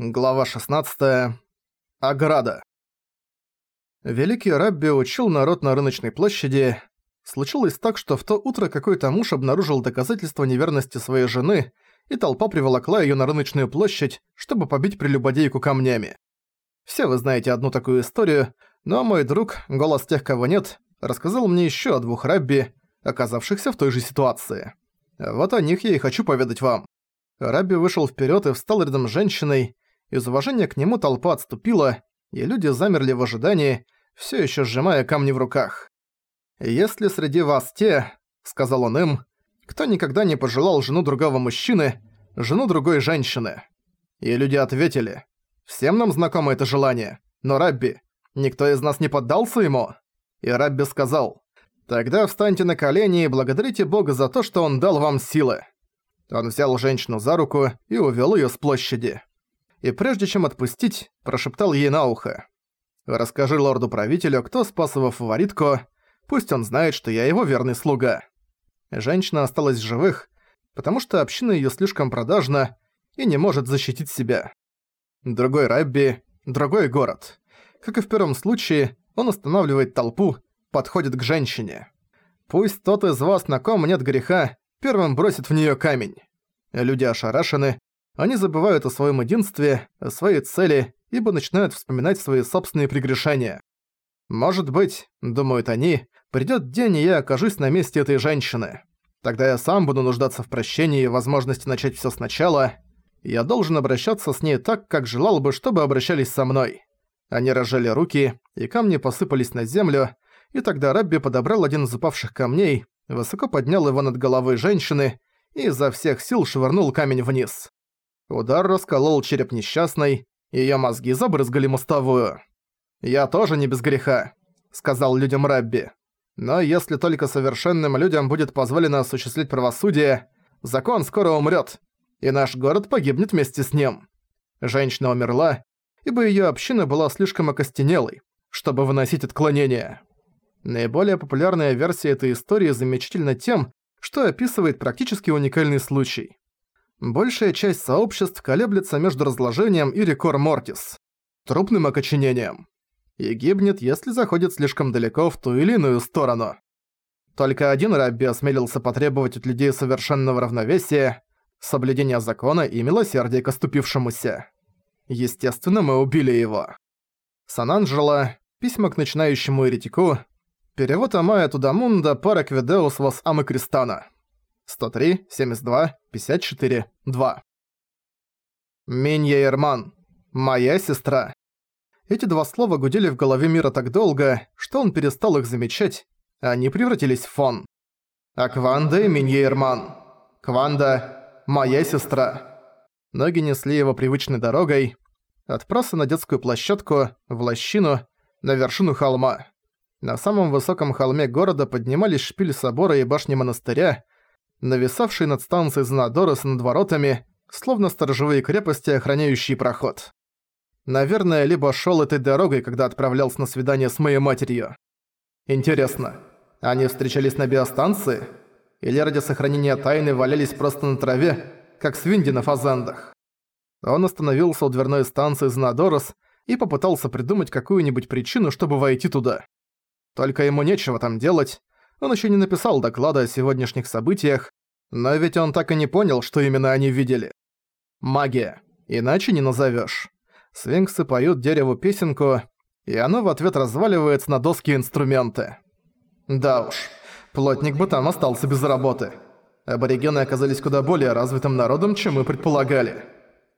Глава 16. Ограда. Великий Рабби учил народ на рыночной площади. Случилось так, что в то утро какой-то муж обнаружил доказательства неверности своей жены, и толпа приволокла её на рыночную площадь, чтобы побить прелюбодейку камнями. Все вы знаете одну такую историю, но мой друг, голос тех, кого нет, рассказал мне ещё о двух Рабби, оказавшихся в той же ситуации. Вот о них я и хочу поведать вам. Рабби вышел вперёд и встал рядом с женщиной, из уважения к нему толпа отступила, и люди замерли в ожидании, все еще сжимая камни в руках. «Если среди вас те, — сказал он им, — кто никогда не пожелал жену другого мужчины, жену другой женщины?» И люди ответили, «Всем нам знакомо это желание, но Рабби, никто из нас не поддался ему?» И Рабби сказал, «Тогда встаньте на колени и благодарите Бога за то, что Он дал вам силы». Он взял женщину за руку и увел её с площади и прежде чем отпустить, прошептал ей на ухо. «Расскажи лорду-правителю, кто спас его фаворитку, пусть он знает, что я его верный слуга». Женщина осталась в живых, потому что община её слишком продажна и не может защитить себя. Другой Рабби, другой город. Как и в первом случае, он останавливает толпу, подходит к женщине. Пусть тот из вас, на ком нет греха, первым бросит в неё камень. Люди ошарашены, они забывают о своем единстве, о своей цели, ибо начинают вспоминать свои собственные прегрешения. Может быть, думают они, придёт день, и я окажусь на месте этой женщины. Тогда я сам буду нуждаться в прощении и возможности начать всё сначала. Я должен обращаться с ней так, как желал бы, чтобы обращались со мной. Они разжали руки, и камни посыпались на землю, и тогда Рабби подобрал один из упавших камней, высоко поднял его над головой женщины и изо всех сил швырнул камень вниз. Удар расколол череп несчастной, и её мозги забрызгали мостовую. «Я тоже не без греха», — сказал людям Рабби. «Но если только совершенным людям будет позволено осуществить правосудие, закон скоро умрёт, и наш город погибнет вместе с ним». Женщина умерла, ибо её община была слишком окостенелой, чтобы выносить отклонения. Наиболее популярная версия этой истории замечательна тем, что описывает практически уникальный случай. Большая часть сообществ колеблется между разложением и рекор мортис, трупным окоченением, и гибнет, если заходит слишком далеко в ту или иную сторону. Только один Рабби осмелился потребовать от людей совершенного равновесия, соблюдения закона и милосердия к оступившемуся. Естественно, мы убили его. Сан-Анджело, письма к начинающему еретику, перевод Амая Тудамунда Паракведеус Вос Амы Кристана. 103, 72, 54, 2. Минья Ерман. Моя сестра. Эти два слова гудели в голове мира так долго, что он перестал их замечать, а они превратились в фон. Акванда и Минья Ерман. Кванда. Моя сестра. Ноги несли его привычной дорогой, от на детскую площадку, в лощину, на вершину холма. На самом высоком холме города поднимались шпили собора и башни монастыря, нависавший над станцией Занадорос над воротами, словно сторожевые крепости, охраняющие проход. Наверное, либо шёл этой дорогой, когда отправлялся на свидание с моей матерью. Интересно, они встречались на биостанции? Или ради сохранения тайны валялись просто на траве, как свиньи на фазандах? Он остановился у дверной станции Занадорос и попытался придумать какую-нибудь причину, чтобы войти туда. Только ему нечего там делать, он еще не написал доклада о сегодняшних событиях, но ведь он так и не понял, что именно они видели. Магия. Иначе не назовешь. Свинксы поют дереву песенку, и оно в ответ разваливается на доски инструменты. Да уж, плотник бы там остался без работы. Аборигены оказались куда более развитым народом, чем мы предполагали.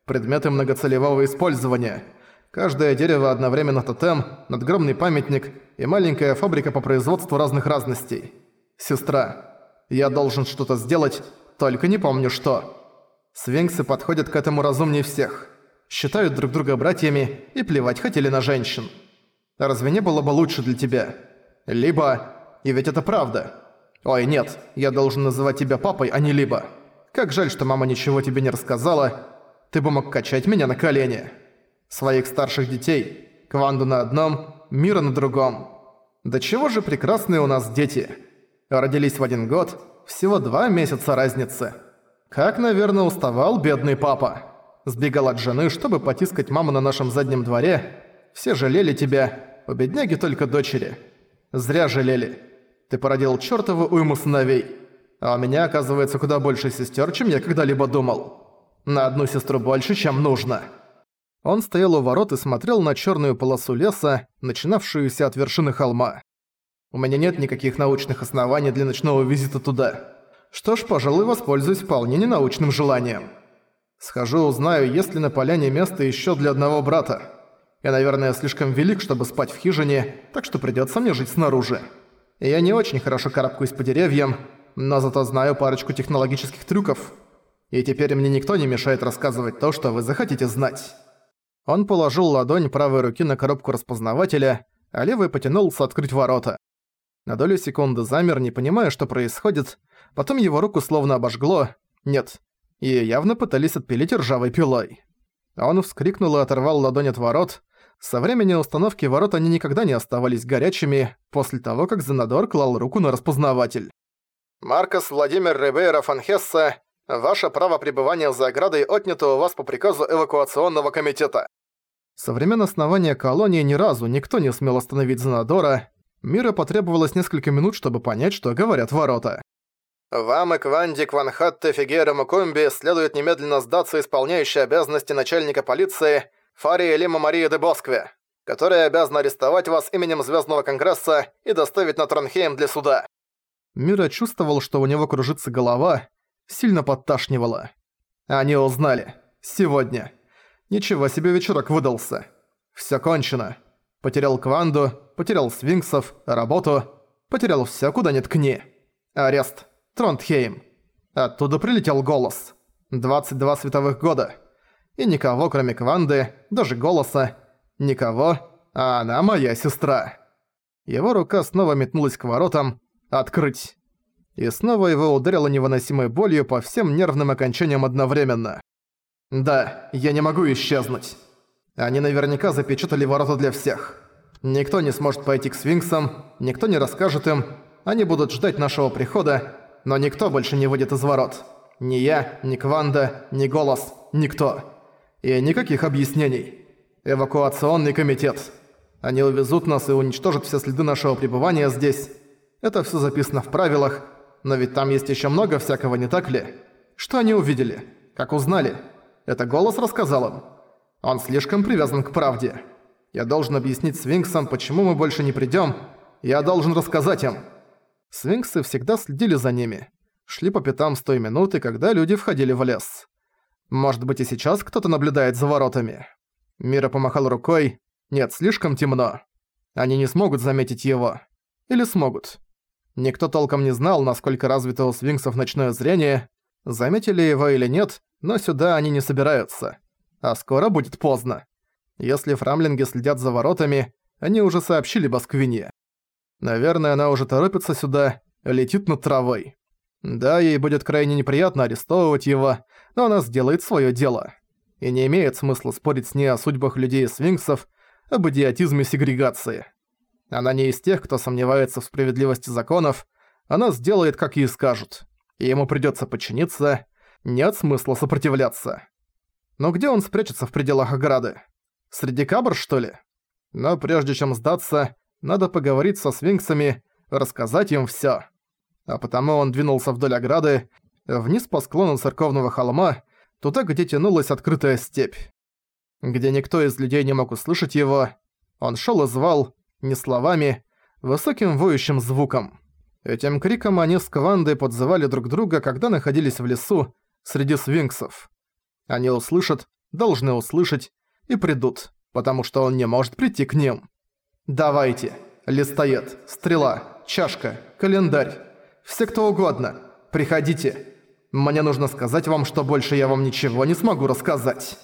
Предметы многоцелевого использования – Каждое дерево одновременно тотем, надгромный памятник и маленькая фабрика по производству разных разностей. Сестра, я должен что-то сделать, только не помню что. Свинксы подходят к этому разумнее всех. Считают друг друга братьями и плевать хотели на женщин. Разве не было бы лучше для тебя? Либо... И ведь это правда. Ой, нет, я должен называть тебя папой, а не либо. Как жаль, что мама ничего тебе не рассказала. Ты бы мог качать меня на колени своих старших детей. Кванду на одном, Мира на другом. Да чего же прекрасные у нас дети. Родились в один год, всего два месяца разницы. Как, наверное, уставал бедный папа. Сбегал от жены, чтобы потискать маму на нашем заднем дворе. Все жалели тебя, у бедняги только дочери. Зря жалели. Ты породил чёртову уйму сыновей. А у меня, оказывается, куда больше сестер, чем я когда-либо думал. На одну сестру больше, чем нужно». Он стоял у ворот и смотрел на черную полосу леса, начинавшуюся от вершины холма. «У меня нет никаких научных оснований для ночного визита туда. Что ж, пожалуй, воспользуюсь вполне ненаучным желанием. Схожу, узнаю, есть ли на поляне место еще для одного брата. Я, наверное, слишком велик, чтобы спать в хижине, так что придется мне жить снаружи. Я не очень хорошо карабкаюсь по деревьям, но зато знаю парочку технологических трюков. И теперь мне никто не мешает рассказывать то, что вы захотите знать». Он положил ладонь правой руки на коробку распознавателя, а левый потянулся открыть ворота. На долю секунды замер, не понимая, что происходит, потом его руку словно обожгло. Нет. И явно пытались отпилить ржавой пилой. Он вскрикнул и оторвал ладонь от ворот. Со времени установки ворот они никогда не оставались горячими, после того, как Зенадор клал руку на распознаватель. «Маркос Владимир Рибейро фон Хесса, ваше право пребывания за оградой отнято у вас по приказу эвакуационного комитета». Со времен основания колонии ни разу никто не смел остановить Занадора. Мира потребовалось несколько минут, чтобы понять, что говорят ворота. «Вам и Кванди Кванхатте Фигера Мукумби следует немедленно сдаться исполняющей обязанности начальника полиции Фария Лима Мария де Боскве, которая обязана арестовать вас именем Звездного Конгресса и доставить на Тронхейм для суда». Мира чувствовал, что у него кружится голова, сильно подташнивало. Они узнали. Сегодня. Ничего себе вечерок выдался. Всё кончено. Потерял Кванду, потерял Свинксов, работу, потерял всё, куда ни ткни. Арест. Тронтхейм. Оттуда прилетел голос. 22 световых года. И никого, кроме Кванды, даже голоса. Никого, а она моя сестра. Его рука снова метнулась к воротам. Открыть. И снова его ударило невыносимой болью по всем нервным окончаниям одновременно. Да, я не могу исчезнуть. Они наверняка запечатали ворота для всех. Никто не сможет пойти к свинксам, никто не расскажет им, они будут ждать нашего прихода, но никто больше не выйдет из ворот. Ни я, ни Кванда, ни Голос, никто. И никаких объяснений. Эвакуационный комитет. Они увезут нас и уничтожат все следы нашего пребывания здесь. Это все записано в правилах, но ведь там есть еще много всякого, не так ли? Что они увидели? Как узнали? Это голос рассказал им. Он слишком привязан к правде. Я должен объяснить свинксам, почему мы больше не придём. Я должен рассказать им. Свинксы всегда следили за ними. Шли по пятам с той минуты, когда люди входили в лес. Может быть и сейчас кто-то наблюдает за воротами. Мира помахал рукой. Нет, слишком темно. Они не смогут заметить его. Или смогут. Никто толком не знал, насколько развито у свинксов ночное зрение. Заметили его или нет, но сюда они не собираются. А скоро будет поздно. Если фрамлинги следят за воротами, они уже сообщили Басквине. Наверное, она уже торопится сюда, летит над травой. Да, ей будет крайне неприятно арестовывать его, но она сделает своё дело. И не имеет смысла спорить с ней о судьбах людей и свинксов, об идиотизме сегрегации. Она не из тех, кто сомневается в справедливости законов, она сделает, как ей скажут. И ему придётся подчиниться, нет смысла сопротивляться. Но где он спрячется в пределах ограды? Среди кабр, что ли? Но прежде чем сдаться, надо поговорить со свинксами, рассказать им всё. А потому он двинулся вдоль ограды, вниз по склону церковного холма, туда, где тянулась открытая степь. Где никто из людей не мог услышать его, он шёл и звал, не словами, высоким воющим звуком. Этим криком они с Квандой подзывали друг друга, когда находились в лесу, среди свинксов. Они услышат, должны услышать и придут, потому что он не может прийти к ним. Давайте, листоед, стрела, чашка, календарь, все кто угодно, приходите. Мне нужно сказать вам, что больше я вам ничего не смогу рассказать».